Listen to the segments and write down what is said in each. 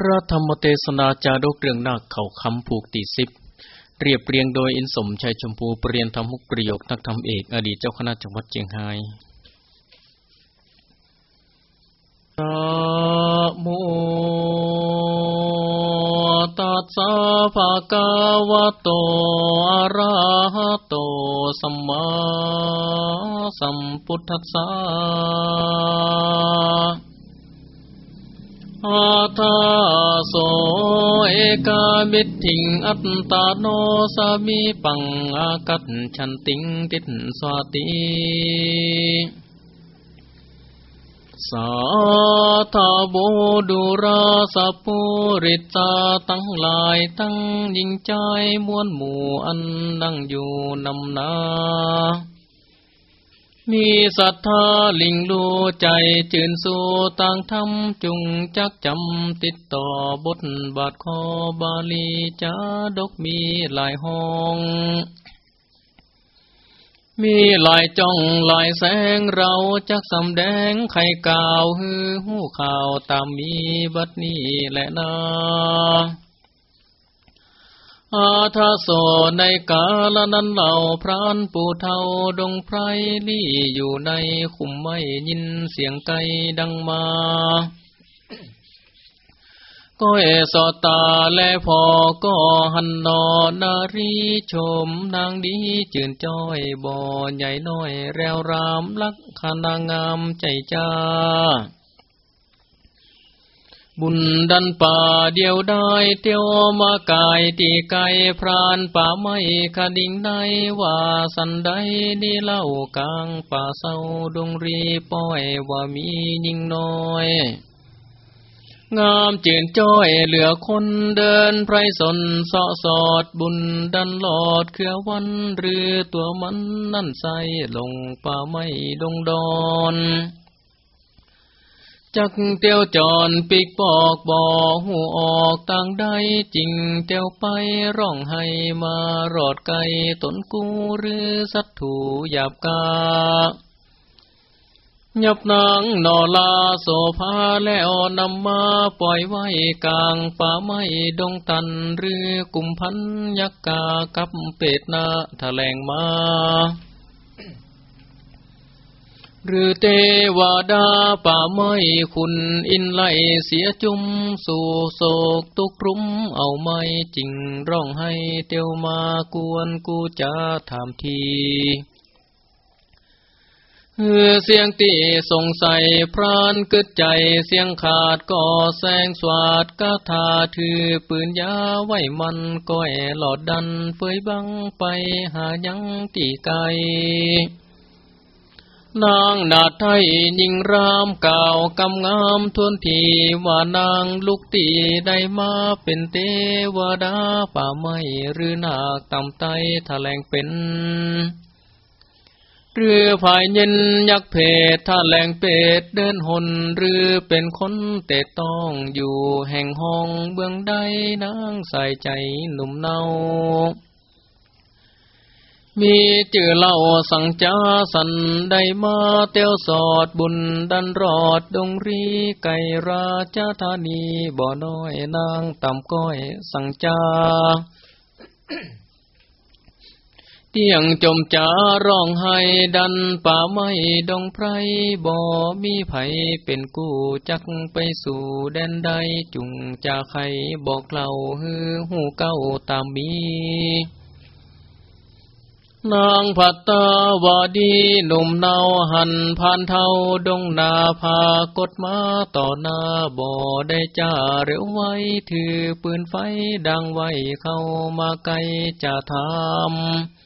พระธรรมเทศนาจาดกเรื่องนาคเขาคำผูกตีสิบเรียบเรียงโดยอินสมชัยชมพูเปรียนธรรมุกประโยคนักธรรมเอก อดีตเจ้าคณะจังหวัดเชียงรายนะโมตัสสะภะคะวะโตอะระหะโตสัมมาสัมพุทธัสสะ อาทาโสเอกามิทิงอัตตาโนสามีปังอากัตฉันติงติสสวติสาธาโบดุราสปุริตาตั้งหลายตั้งยิ่งใจมวลหมู่อันดังอยู่นำนา มีศรัทธาลิงลูใจจืนสู่ต่างธรรมจุงจักจำติดต่อบทบาทคอบาลีจาดกมีหลายห้อง มีหลายจ้องหลายแสงเราจักสำแดงไข่กาวฮือหูข่าวตามมีบัดนี้แหละนา อาทาโสในกาลนั้นเหล่าพรานปูเทาดงไพรลี่อยู่ในคุมไม่ยินเสียงไกดังมาก็เอสอตาและพอก็หันนอนารีชมนางดีจื่นจ้อยบ่อใหญ่น้อย แรวรามลักขนางามใจจ้า บุญดันป่าเดียวได้เตียวมากายตีไกพรานป่าไม่คดิ่งในว่าสันใดนี่เล่ากลางป่าเศร้าดงรีป้อยว่ามียิ่งน้อย งามเจืนจ้อยเหลือคนเดินไพรสนเสาะสอดบุญดันหลอดเครือวันหรือตัวมันนั่นใสลงป่าไม่ดงดอน จักเตียวจอนปีกปอกบ่อหูออกต่างใดจริงเตียวไปร้องให้มารอดไกลตนกูหรือสัตถูหยาบกายับนางนอลาโสภาแล้วนำมาปล่อยไว้กลางป่าไม้ดงตันหรือกุมพันยักกากับเป็ดนาแถลงมา หรือเทวดาป่าไม้คุณอินไลเสียจุมสู่โศกตุกรุมเอาไม่จริงร้องให้เตียวมากวนกูจะถามทีเฮือเสียงตีสงสัยพรานกึดใจเสียงขาดก็แสงสวาดกาถาถือปืนยาไว้มันก้อยหลอดดันเฟยบังไปหายังตีไก นางนาไทยยิงรามเก่ากำงามทวนทีว่านางลูกตีได้มาเป็นเทวดาป่าไม้หรือนาคตำไตแถลงเป็น เรือภายเย็นยักเพศถ้าแหลงเป็ดเดินหนหรือเป็นคนเตะต้องอยู่แห่งห้องเบื้องใดนางใส่ใจหนุ่มเนา มีจื่อเล่าสังจาสันได้มาเตียวสอดบุญดันรอดดงรีไก่ราชธานีบ่อน้อยนางต่ำก้อยสังจาเตียงจมจาร้องไห้ดันป่าไม้ดงไพรบ่มีไผเป็นกู้จักไปสู่แดนใดจุงจะใครบอกเล่าฮือหูเก้าตามมี นางผัตตาวาดีหนุ่มเนาหันผ่านเท่าดงนาพากดมาต่อหน้าบ่อได้จ้าเร็วไว้ถือปืนไฟดังไว้เข้ามาไกลจะทำ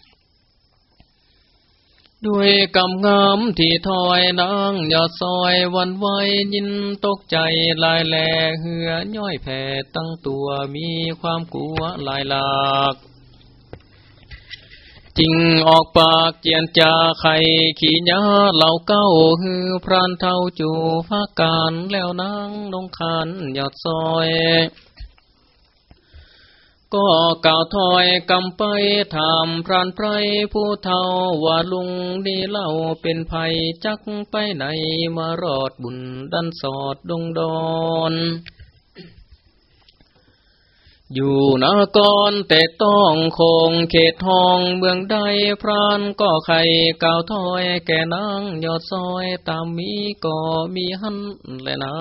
ด้วยกำงามที่ถอยนางยอดซอยวันไว้ยินตกใจลายแหลเหือย่อยแผ่ตั้งตัวมีความกลัวลายหลาก จิงออกปากเจียนจาไข่ขี่ยาเหล่าเก้าฮือพรานเท่าจูฟ้าการแล้วนางลงคันยอดซอยก็กล่าวถอยกำไปถามพรานไพรผู้เท่าว่าลุงนี่เล่าเป็นภัยจักไปไหนมารอดบุญดันสอดดงดอน อยู่นากรแต่ต้องคงเขตทองเมืองใดพรานก็ไข่เก่าถอยแก่นางยอดซอยตามมีก็มีหันแลยนะ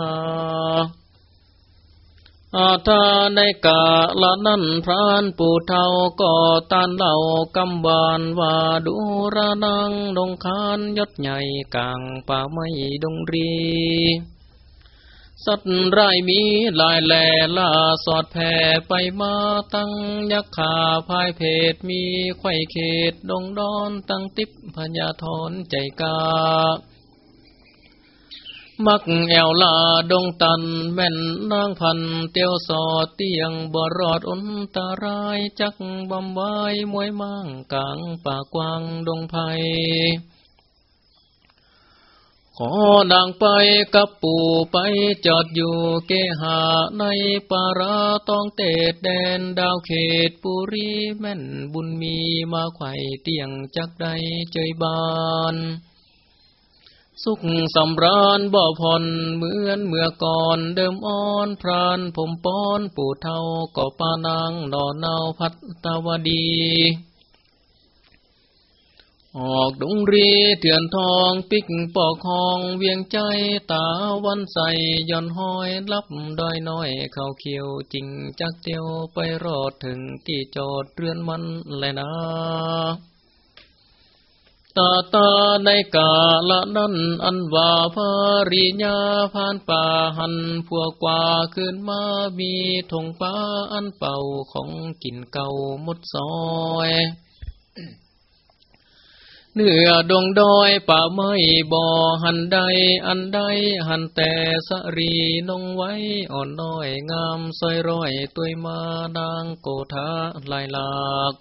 อาทาในกาละนั้นพรานปู่เทาก็ตานเหล่ากำบานว่าดูระนังดงคานยศใหญ่กลางป่าไม้ดงรี สัตว์ไรมีลายแหล่ล่าสอดแผ่ไปมาตั้งยักษ์ขาพายเพศมีไข่เขตดงดอนตั้งติบพญาทอนใจกา มักแอวลาดงตันแม่นนางพันเตียวสอดเตียงบ่รอดอนตารายจักบำไว้มวยมั่งกลางป่ากวางดงไผ่ ขอนางไปกับปู่ไปจอดอยู่เกหาในปาราต้องเตดแดนดาวเขตปุรีแม่นบุญมีมาไข่เตียงจักใดเจยบาน สุขสำราญบ่ผ่อนเหมือนเมื่อก่อนเดิมอ่อนพรานผมป้อนปู่เท่าก็ปานางนอนเนาพัตตาวดี ออกดงรีเถื่อนทองปิกปอกหองเวียงใจตาวันใสย่อนห้อยลับดอยน้อยเขาเขียวจริงจักเตียวไปรอดถึงที่จอดเรือนมันแลยนะตาตาในกาละนั้นอันว่าภาริญาผ่านป่าหันพวกกว่าขึ้นมามีทงป้าอันเป่าของกินเก่าหมดซอย เนื้อดงดอยป่าไม้บ่อหันใดอันใดหันแต่สรีนงไว้อ่อนน้อยงามซอยร้อยตัวยมาดางโกธาลายหลาก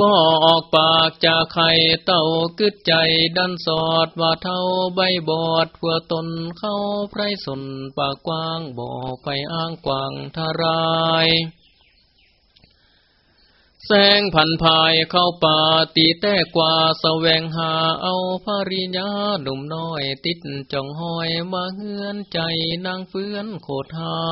บ่อออกปากจากไข่เต้ากึดใจดันสอดว่าเท่าใบบอดเพื่อตนเข้าไพรสนปากกว้างบ่อไปอ้างกวางทาราย แสงพันภายเข้าป่าตีแต้กว่าสแสวงหาเอาภริญาหนุ่มน้อยติดจองห้อยมาเฮือนใจนางเฟื้อนโคดเฮา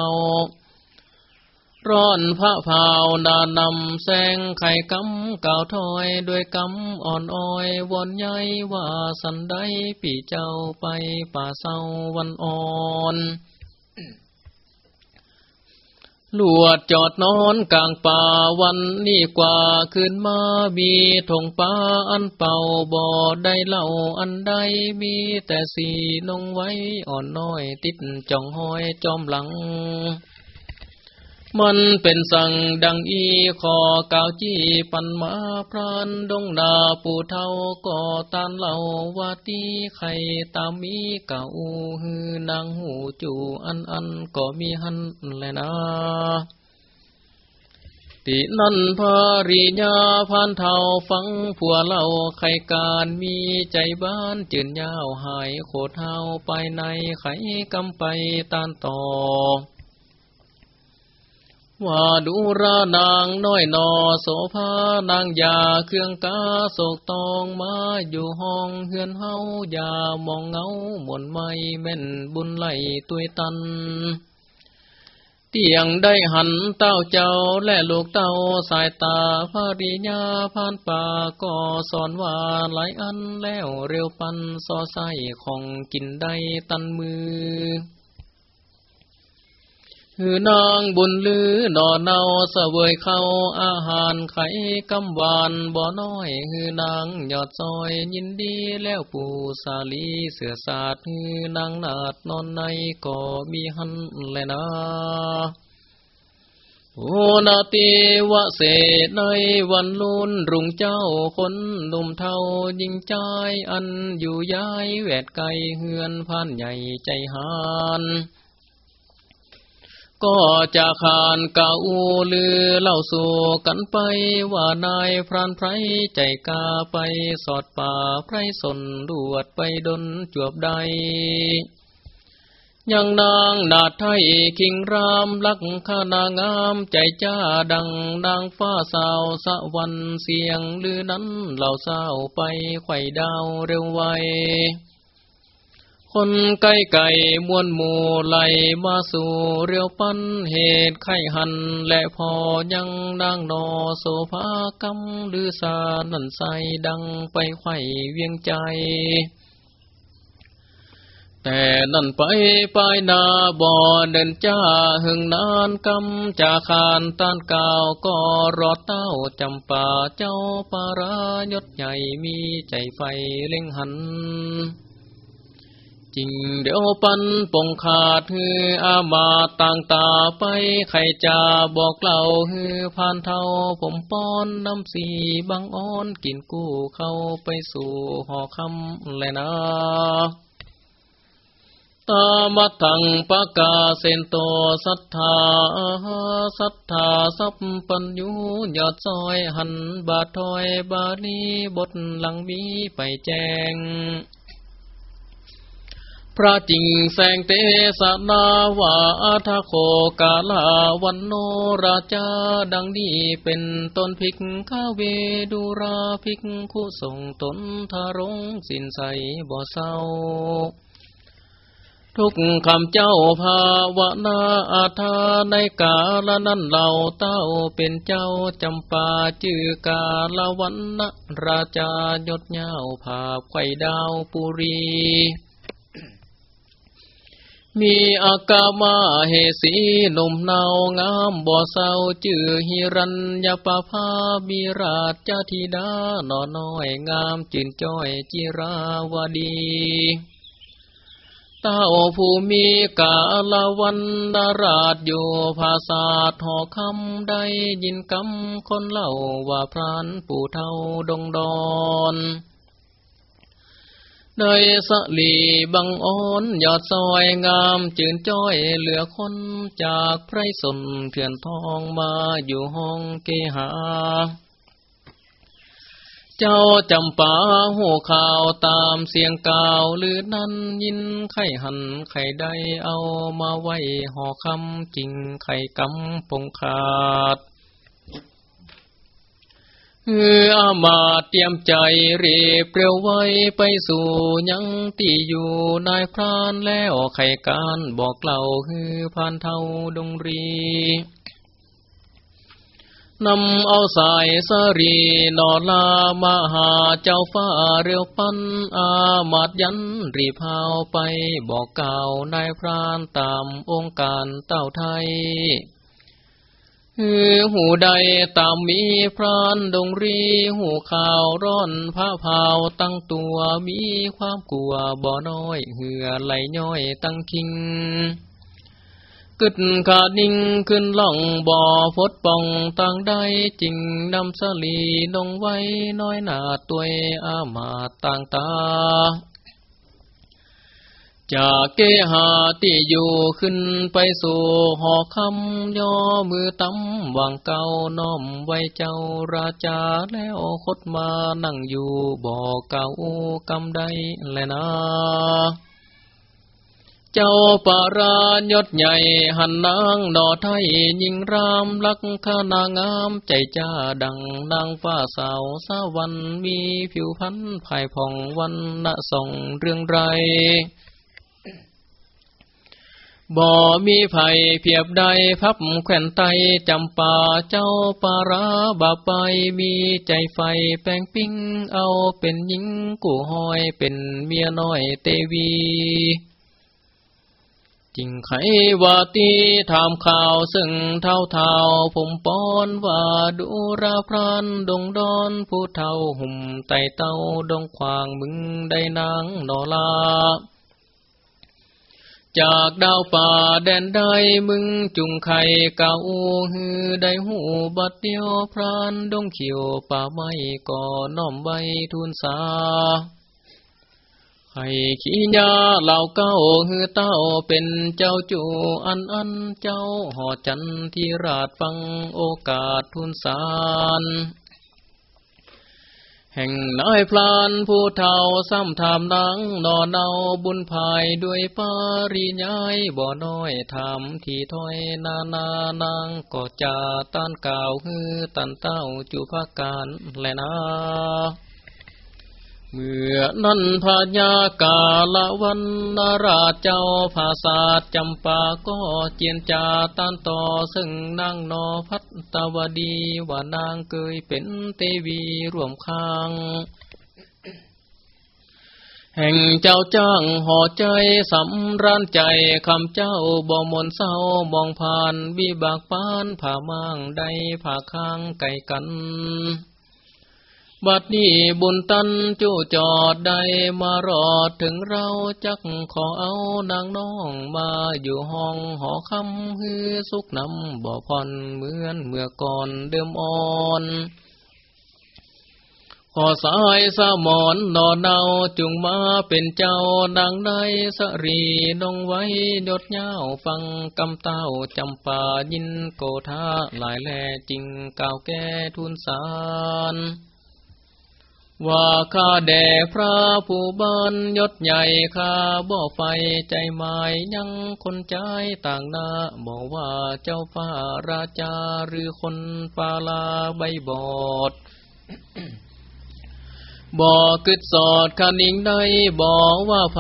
ร้อนพระพาวนานำแสงไข่กำก่าวถอยด้วยกำอ่อนอ้อยวอนใหญ่ว่าสันได้ปีเจ้าไปป่าเศร้าวันอ่อน ลวดจอดนอนกลางป่าวันนี้กว่าขึ้นมามีธงป่าอันเป่าบ่อได้เล่าอันใดมีแต่สีนงไว้อ่อนน้อยติดจ่องห้อยจอมหลัง มันเป็นสั่งดังอีขอกาวจี้ปันมาพรานดงดาปูเทาก็ตานเหล่าวาตีไข่ตามมีเก่าฮือนางหูจูอันอันก็มีหันแลยนะตินันภาริญาพานเทาฟังผัวเล่าไข่การมีใจบ้านจืนยาวหายโคดเทาไปในไข่กำไปตานต่อ ว่าดูรานางน้อยนอโสภานางยาเครื่องกาโศกตองมาอยู่ห้องเฮือนเฮาอย่ามองเงาหม่นไม่แม่นบุญไหลตุยตัน เตียงได้หันเต้าเจ้าและลูกเต้าสายตาภาริญาผ่านป่าก็สอนว่าหลายอันแล้วเร็วปันซอไส้ของกินได้ตันมือ คือนางบุญลือนอเนาเสวยเข้าอาหารไข่กำวานบ่อน้อยคือนางยอดซอยยินดีแล้วปู่สาลีเสือสาดคือนางนาดนอนในก็มีหันแลยนะโอนาติวะเสในวันลุนรุงเจ้าคนหนุ่มเทายิงใจอันอยู่ย้ายแวดไกลเฮือนพันใหญ่ใจหาน ก็จะขานเก่าลือเล่าสู่กันไปว่านายพรานไพรใจกาไปสอดป่าไพรสนรวดไปดนจวบใด ยังนางนาไทยคิงรามลักขานางามใจจ้าดังนางฟ้าสาวสะวันเสียงลือนั้นเหล่าสาวไปไข่ดาวเร็วไว คนไก่ไก่มวนหมู่ไหลมาสู่เรียวปันเหตุไข่หัน และพอยังนางนอโซภากำหรือสานันใสดังไปไข่เวียงใจ แต่นั่นไปไปนาบ่อเดินจ้าหึงนานกำจาคานต้านกาวก็รอดเต้าจำป่าเจ้าปารายศใหญ่มีใจไฟเล่งหัน จริงเดี๋ยวปันปงขาดฮืออามาต่างตาไปใครจะบอกเล่าฮือผ่านเท่าผมป้อนน้ำสีบางอ้อนกินกู้เข้าไปสู่หอคำเลยนะตามัทังปะกาเซนโตสัทธาสัทธาสัพปัญญูยอดซอยหันบาทอยบาลีบทหลังมีไปแจ้ง พระจิงแสงเตสนาวาอาทโคกาลาวันโนราชาดังนี้เป็นต้นพิกข้าเวดูราพิกคู่ส่งตนทารงสินใสบ่เศร้า ทุกคำเจ้าภาวนาอาทาในกาลนั้นเหล่าเต้าเป็นเจ้าจำปาจือกาลวันนะราชายศเย้าภาพไข่ดาวปุรี มีอากามาเหสีหนุ่มเนางามบ่อเศร้าจื่อฮิรัญญาปภาบีราชธิดาหนอน้อยงามจินจ้อยจิราวดีเต้าผู้มีกาลวันดาราชอยู่ภาษาหอคำได้ยินคำคนเล่าว่าพรานปู่เท่าดงดอน ได้สลีบังอ้อนยอดซอยงามจืนจ้อยเหลือคนจากไพรสนเถื่อนทองมาอยู่ห้องเกหา เจ้าจำปาหูข่าวตามเสียงกล่าวลือนั้นยินไข่หันไข่ได้เอามาไว้ห่อคำจริงไข่กำปงขาด เอออามาเตรียมใจรีบเปรียวไว้ไปสู่ยังตีอยู่นายพรานแล้วไขการบอกเล่าฮือผ่านเท่าดงรีนำเอาสายสรีนอลามาหาเจ้าฟ้าเรียวปันอามาดยันรีพาวไปบอกกล่าวนายพรานตามองค์การเต้าไทย ฮือหูใดตามมีพรานดงรี หูข่าวร้อนผ้าเผาตั้งตัวมีความกลัวบ่อน้อย เหือไหลย้อยตั้งคิงกึดขาดิ่งขึ้นล่องบ่อฟดป่องต่างได้จริงนำสลีลงไว้น้อยหนาตัวอามาต่างตา จากเกหาที่อยู่ขึ้นไปสู่หอคำย่อมือตำวางเก่าน้อมไว้เจ้าราชาแล้วคดมานั่งอยู่บ่อเก่ากำไดแลนะเจ้าปารายศใหญ่หันนางดอไทยยิงรามลักขนางามใจจ้าดังนางฟ้าสาวสาวันมีผิวพันภายผ่องวันละส่องเรื่องไร บ่มีไผ่เพียบใดพับแขวนไตจำป่าเจ้าปาราบาไปมีใจไฟแปลงปิ้งเอาเป็นหญิงกูหอยเป็นเมียน้อยเตวีจิงไขว่าตีถามข่าวซึ่งเท่าเท่าผมป้อนว่าดูราพรานดงดอนผู้เท่าหุ่มไตเต้าดงควางมึงได้นางนอลา จากดาวป่าแดนใดมึงจุงไข่เก่าฮือได้หูบัดเดียวพรานดงเขียวป่าไม้ก่อน้อมใบทุนสาไข่ขี้ยาเหล่าเก้าฮือเต้าเป็นเจ้าจูอันอันเจ้าหอจันที่ราดฟังโอกาสทุนสาร แห่งนายพลานผู้เท่าซ้ำถามนังนอนเอาบุญภายด้วยปาริยายบ่อน้อยทำที่ถ้อยนานานางก็จะต้านก่าวฮือตันเต้าจุภาการแลนะ เมื่อนั้นพญากาลวันนราชเจ้าภาษาจำปาก็เจียนจาต้านต่อซึ่งนางนอพัตตวดีว่านางเคยเป็นเตวีร่วมข้าง แห่งเจ้าจ้างห่อใจสำรานใจคำเจ้าบ่มนเศร้ามองผ่านวิบากปานผ่ามั่งได้ผ่าข้างไก่กัน บัดนี้บุญตันจู่จอดได้มารอดถึงเราจักขอเอานางน้องมาอยู่ห้องหอคำฮือสุกนำบ่พอนเหมือนเมื่อก่อนเดิมอ่อนขอสายสมอนนอเนาจุงมาเป็นเจ้านางในสรีนองไว้ยดเย้าฟังกำเต้าจำป่ายินโกธาหลายแลจริงก่าวแก่ทุนสาร ว่าข้าแด่พระผู้บันยศใหญ่ข้าบ่ไฟใจหมายยังคนใจต่างนาบอกว่าเจ้าฟ้าราชาหรือคนปาลาใบบอดบอกกึดสอดคานิงได้บอกว่าไฟ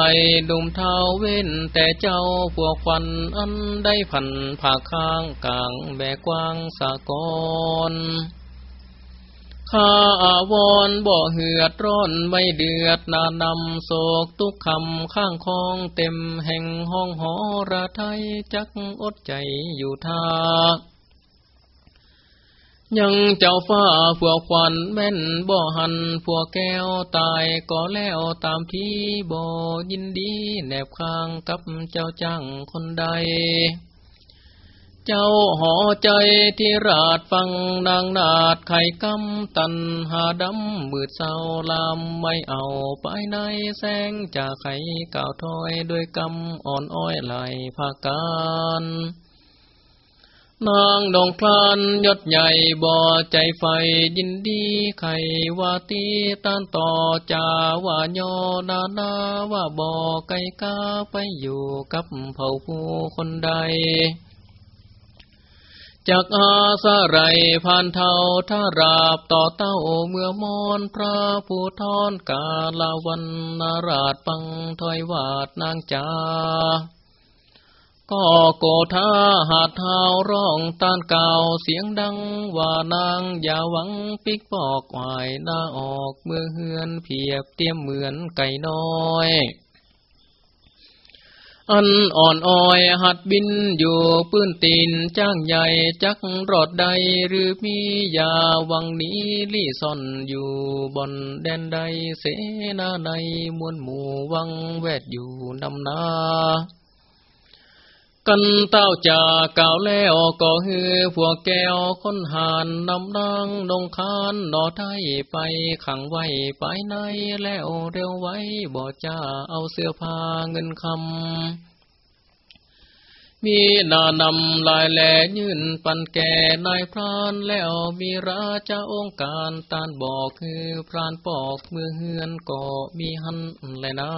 ดุมเท้าเว้น แต่เจ้าพวกฟันอันได้พันผ่าข้างกลางแบกว้างสากรข้า อาวรบ่เหือดร้อนไม่เดือดนานำโศกทุกคำข้างคองเต็มแห่งห้องหอระไทยจักอดใจอยู่ท่ายังเจ้าฟ้าพวควันแม่นบ่หันพวแก้วตายก็แล้วตามที่บ่ยินดีแนบข้างกับเจ้าจังคนใด เจ้าหอใจที่ราดฟังนางนาดไข่กำตันหาดำมืดเศร้าลามไม่เอาไปในแสงจากไข่ก่าวถอยด้วยกำอ่อนอ้อยไหลภาการนางดองคลานยศใหญ่บ่อใจไฟยินดีไขว่าตีต้านต่อจาว่าย่อนานาว่าบ่อไก่กาไปอยู่กับเผ่าผู้คนใด จากอาสะไรผ่านเท่าท่าราบต่อเต้าเมื่อมอนพระผู้ทอนกาลาวันนาราชปังถอยวาดนางจาก็โกธาหาดเท้าร้องต้านเก่าเสียงดังว่านางอย่าหวังปิกปอกวายหน้าออกเมื่อเฮือนเพียบเตรียมเหมือนไก่น้อย อันอ่อนอ้อยหัดบินอยู่ปื้นตีนจ้างใหญ่จักรอดใดหรือมียาวังนี้ลี่ซ่อนอยู่บนแดนใดเสนาในมวลหมู่วังแวดอยู่นำนา กันเต้าจากก่าวแล้วก็ฮือพวกแก้วคนหานนำนางนงคานนอไทยไปขังไว้ไปในแล้วเร็วไว้บ่จ้าเอาเสื้อผ้าเงินคำ มีนานำลายแหลยื่นปันแก่นายพรานแล้วมีราชาองค์การตานบอกคือพรานปอกเมื่อเฮือนก็มีหันแลยนะ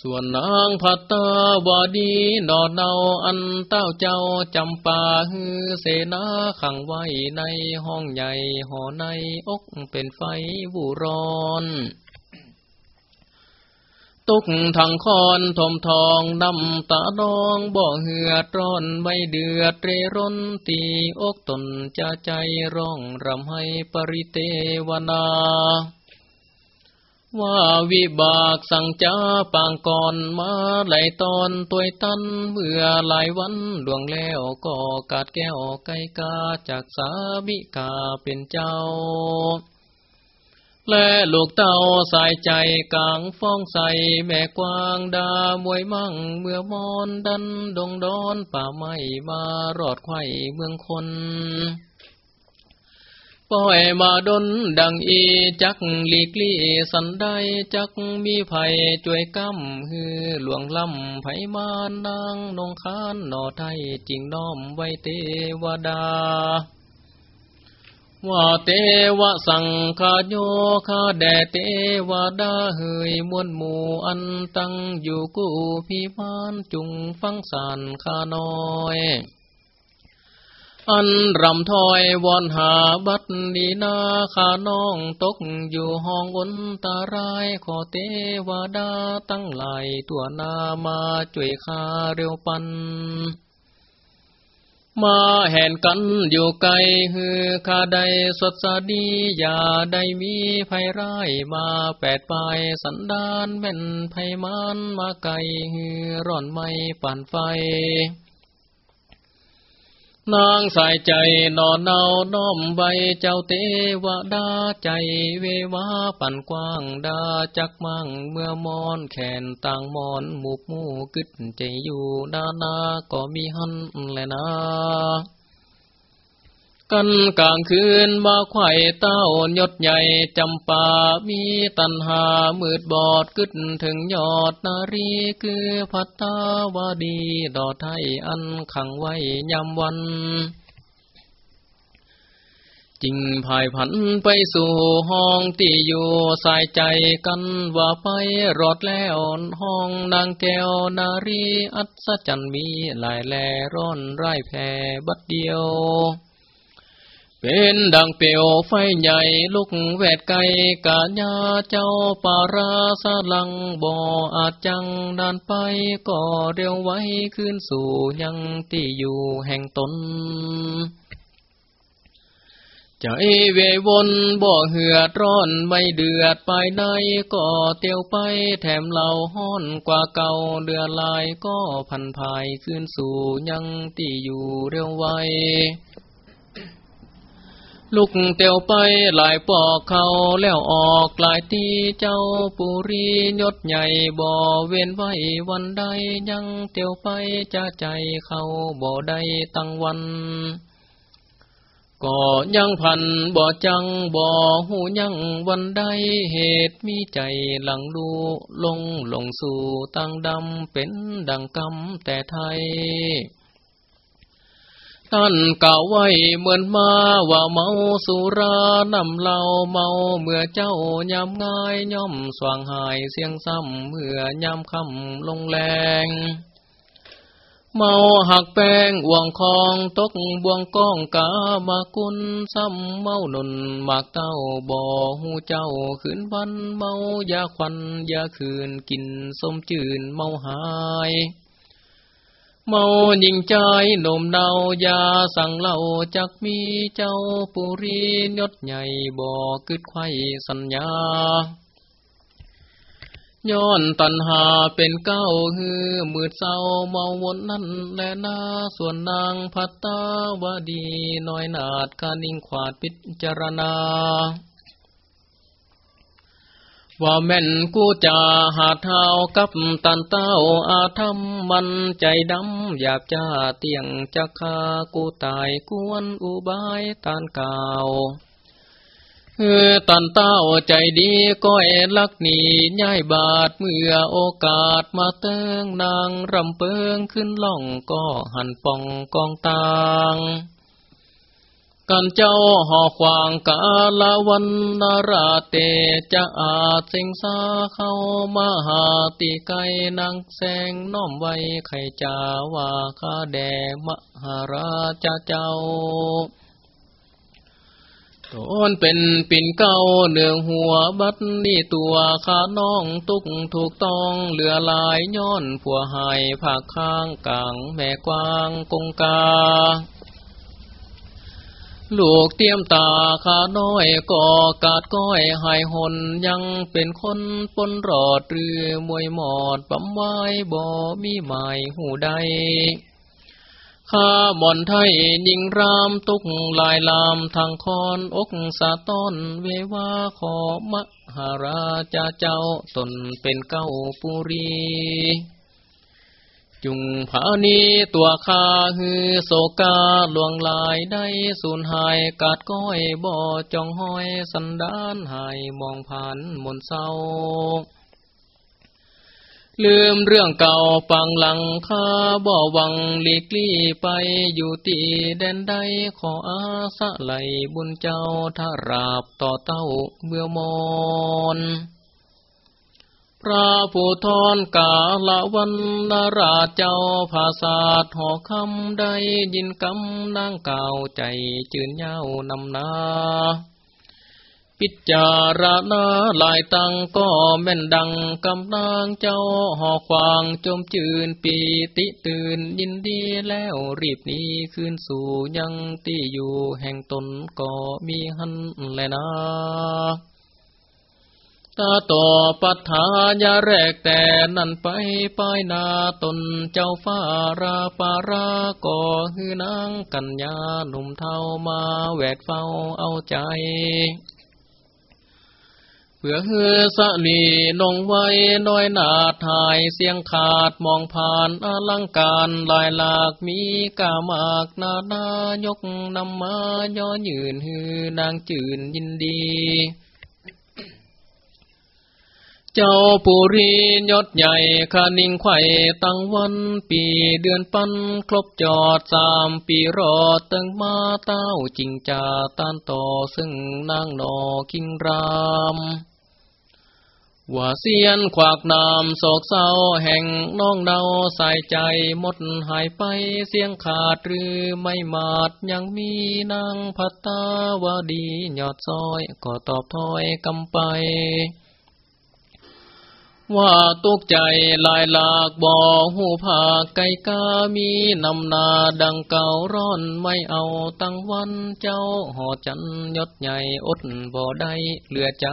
ส่วนนางพัตตาวดีนอดเนาอันเต้าเจ้าจำปาฮือเสนาขังไว้ในห้องใหญ่หอในอกเป็นไฟบูร้อนตุกทางคอนทมทองนำตาดองบ่เหือดร้อนไม่เดือดเรร่นตีอกตนจะใจร้องรำให้ปริเตวนา ว่าวิบากสั่งจ้าปางก่อนมาไหลตอนตัวตันเมื่อหลายวันดวงแล้วก็กาดแก้วไกกาจากสาบิกาเป็นเจ้า และลูกเต้าสายใจกลางฟ้องใสแม่กวางดามวยมั่งเมื่อมอนดันดงดอนป่าไม้มารอดไข่เมืองคน คอยมาดนดังอีจักลีกลี่สันได้จักมีไผ่จวยกำฮือหลวงลำไผ่มานางนงคานนอไทยจริงน้อมไว้เทวดาว่าเตวะสังคาโยคาแดเตวดาเฮยมวลหมู่อันตั้งอยู่กูพิพานจุงฟังสานคาน้อย อันรำถอยวอนหาบัดนีนาขาน้องตกอยู่ห้องอนตารายขอเทวดาตั้งหลายตัวนามาจ่วยคาเร็วปัน มาแห่นกันอยู่ไกลฮือขาใดสดสดีอย่าได้มีภัยร้ายมาแปดปลายสันดานแม่นภัยมันมาไกลฮือร่อนไม่ปั่นไฟ นางสายใจนอนเนาน้อมใบเจ้าเตวดาใจเววาปั่นกว้างดาจักมั่งเมื่อมอนแขนต่างมอนหมูกมูกึดใจอยู่นานาก็มีหันแลยนะ กันกลางคืนมาไข่เต้ายดใหญ่จำปามีตันหามืดบอดกึดถึงยอดนารีคือพัตตาวดีดอไทยอันขังไว้ยำวันจิงภายผันไปสู่ห้องที่อยู่สายใจกันว่าไปรอดแล้วห้องนางแก้วนารีอัศจรรย์มีหลายแลร้อนไร่แพ่บัดเดียว เป็นดังเปียวไฟใหญ่ลุกแวดไกกาญาเจ้าปาราสลังบ่ออาจจังดานไปก็เร็วไว้ขึ้นสู่ยังที่อยู่แห่งตนใจเววนบ่อเหือดร้อนไม่เดือดไปไหนก็เตียวไปแถมเหล่าห้อนกว่าเก่าเดือลายก็พันภายขึ้นสู่ยังที่อยู่เร็วไว ลุกเตียวไปหลายปอกเขาแล้วออกหลายตีเจ้าปุรียศใหญ่บ่อเว้นไว้วันใดยังเตียวไปจะใจเขาบ่ได้ตั้งวันก็ยังพันบ่จังบ่หูยังวันใดเหตุมีใจหลังดูลงลงสู่ตั้งดำเป็นดังกำแต่ไทย ท่านกล่าวไว้เหมือนมาว่าเมาสุรานำเหล้าเมาเมื่อเจ้ายำง่ายย่อมสว่างหายเสียงซ้ำเมื่อยำคำลงแรงเมาหักแป้งวงคองตกบวงก้องกามากุนซ้ำเมาหนุนมากเต้าบ่อหูเจ้าขืนวันเมายาควันยาคืนกินสมจืนเมาหาย เมายิงใจหนุ่มเนายาสั่งเล่าจักมีเจ้าปุรียศใหญ่บ่อกึดไข่สัญญา ย้อนตันหาเป็นเก้าฮือมืดเศร้าเมาวนนั่นแลนาส่วนนางพัตตาวดีน้อยนาดกานิ่งขวาดพิจารณา ว่าแม่นกูจะหาเท้ากับตันเต้าอาธรรมมันใจดำหยาบจ้าเตียงจะคากูตายกวนอุบายตานเก่าเออตันเต้าใจดีก็เอลักหนีย่ายบาดเมื่อโอกาสมาเติงนางรำเปิงขึ้นล่องก็หันป่องกองตาง กันเจ้าหอควางกาลวันนาราเตจะอาจสิงสาเข้ามาหาตีไกนางแสงน้อมไว้ไขจาว่าข้าแดมหาราชเจ้าตนเป็นปิ่นเก้าเนืองหัวบัดนี่ตัวขาน้องตุกถูกต้องเหลือลายย้อนผัวหายผากข้างกลางแม่กวางกงกา ลูกเตรียมตาขาน้อยก่อกาดก้อยหายหนยังเป็นคนปนรอดหรือมวยหมอดปั๊มไว้บ่มีหมายหูใดข้าบ่อนไทยยิงรามตุกลายลามทางคอนอกสาต้อนเววาขอมหาราชาเจ้าตนเป็นเก้าปุรี จุงผานีตัวคาฮือโศกาหลวงลายได้สูญหายกาดก้อยบ่อจองห้อยสันดานหายมองผ่านมนเศร้า ลืมเรื่องเก่าปังหลังคาบ่หวังหลีกลี่ไปอยู่ตีแดนใดขออาสะไหลบุญเจ้าถ้าราบต่อเต้าเบื่อมอน พระผู้ทอนกาละวันนราชเจ้าภาษาหอคำได้ยินกำนางเก่าใจจืนเย้านำนาพิจารณาลายตังก็แม่นดังกำนางเจ้าหอควางจมจืนปีติตื่นยินดีแล้วรีบนี้ขึ้นสู่ยังที่อยู่แห่งตนก็มีหันแลนะ ตาต่อปัฏฐายาแรกแต่นั่นไปป้ายนาตนเจ้าฟ้าราปาราก่อฮือนางกัญญาหนุ่มเทามาแวดเฝ้าเอาใจเพื่อฮือสะลีนงไว้น้อยนาถ่ายเสียงขาดมองผ่านอลังการลายหลากมีกามากนานายกนำมาย่อยืนฮือนางจืนยินดี จ้าปุรียศใหญ่คานิงไข่ตั้งวันปีเดือนปันครบจอดสามปีรอตึงมาเต้าจริงจาต้านต่อซึ่งนางนอคิงรามว่าเสียนขวากนามโศกเศร้าแห่งน้องเนาใส่ใจหมดหายไปเสียงขาดหรือไม่มาดยังมีนางพัตตาวดียอดซอยก็ตอบถอยกำไป ว่าตุกใจลายหลากบ่อหูผาไก่กามีนำนาดังเก่าร้อนไม่เอาตั้งวันเจ้าหอจันยศใหญ่อดบ่ได้เหลือใจ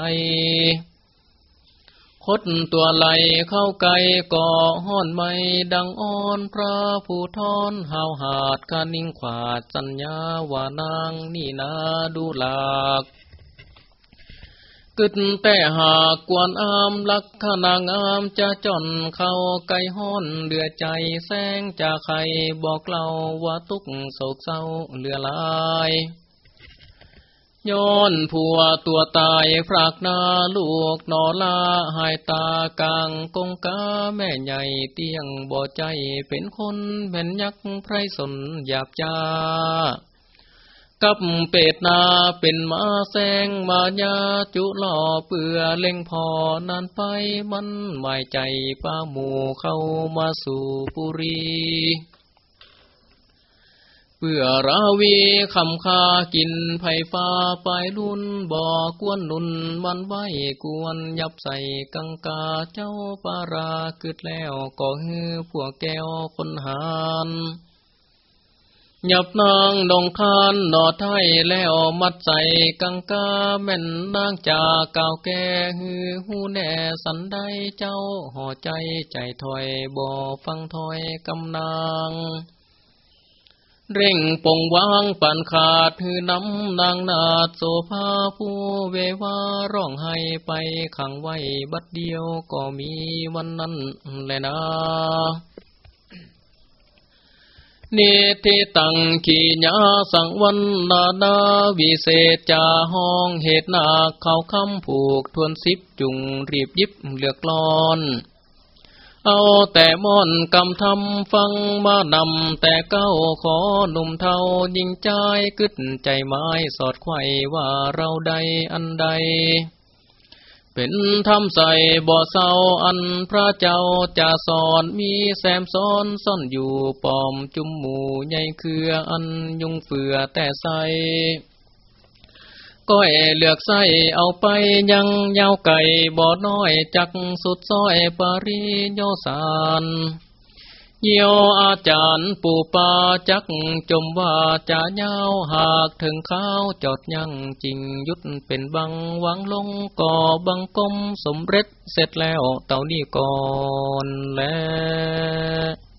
คดตัวไหลเข้าไกลก่อห้อนไม่ดังอ่อนพระผู้ทอนหาวหาดกานิ่งขวาดสัญญาว่านางนี่นาดูหลาก กึดแต่หากกวนอามลักขนางามจะจอนเข้าไกห้อนเดือใจแสงจะใครบอกเล่าว่าตุกโศกเศร้าเลือลายย้อนผัวตัวตายพรากนาลูกนอลาหายตากลางกงกาแม่ใหญ่เตียงบ่ใจเป็นคนแผ่นยักษ์ไพรสนหยาบจ้า กับเป็ดนาเป็นมาแสงมายาจุหล่อเปื่อเล่งพอนานไปมันหมายใจป้าหมูเข้ามาสู่ปุรีเพื่อราวีคำคากินไผ่ฟ้าไปลุนบ่อกวนนุนมันไว้กวนยับใส่กังกาเจ้าปาราเกิดแล้วก็ฮือพวกแก้วคนหาน หยับนางดงคานนอไทยแล้วมัดใส่กังกาแม่นนางจากเก่าแก่ฮือหูแน่สันได้เจ้าห่อใจใจถอยบ่ฟังถอยกำนางเร่งปงวางปันขาดหือน้ำนางนาดโซภาผู้เววาร้องให้ไปขังไว้บัดเดียวก็มีวันนั้นแลยนะ นิทิตังขีญาสังวันนาดาวิเศษจาห้องเหตุนาเขาคำผูกทวนสิบจุงรีบยิบเลือกลอนเอาแต่ม่อนกำทำฟังมานำแต่เก้าขอหนุ่มเทายิงใจกึดใจไม้สอดไขว่าเราใดอันใด เป็นธรรมใส่บ่อเศร้าอันพระเจ้าจะสอนมีแซมซ้อนซ่อนอยู่ปอมจุมหมูใหญ่เครืออันยุงเฟือแต่ใสก้อยเลือกใส่เอาไปยังยาวไก่บ่อน้อยจักสุดซอยปาริโยสาน เยี่ยวอาจารย์ปู่ปาจักจมว่าจะเย้าหากถึงข้าวจอดยังจริงยุดเป็นบังวางลงก่อบังกลมสมเร็จเสร็จแล้วเต่านี้ก่อนแล้ว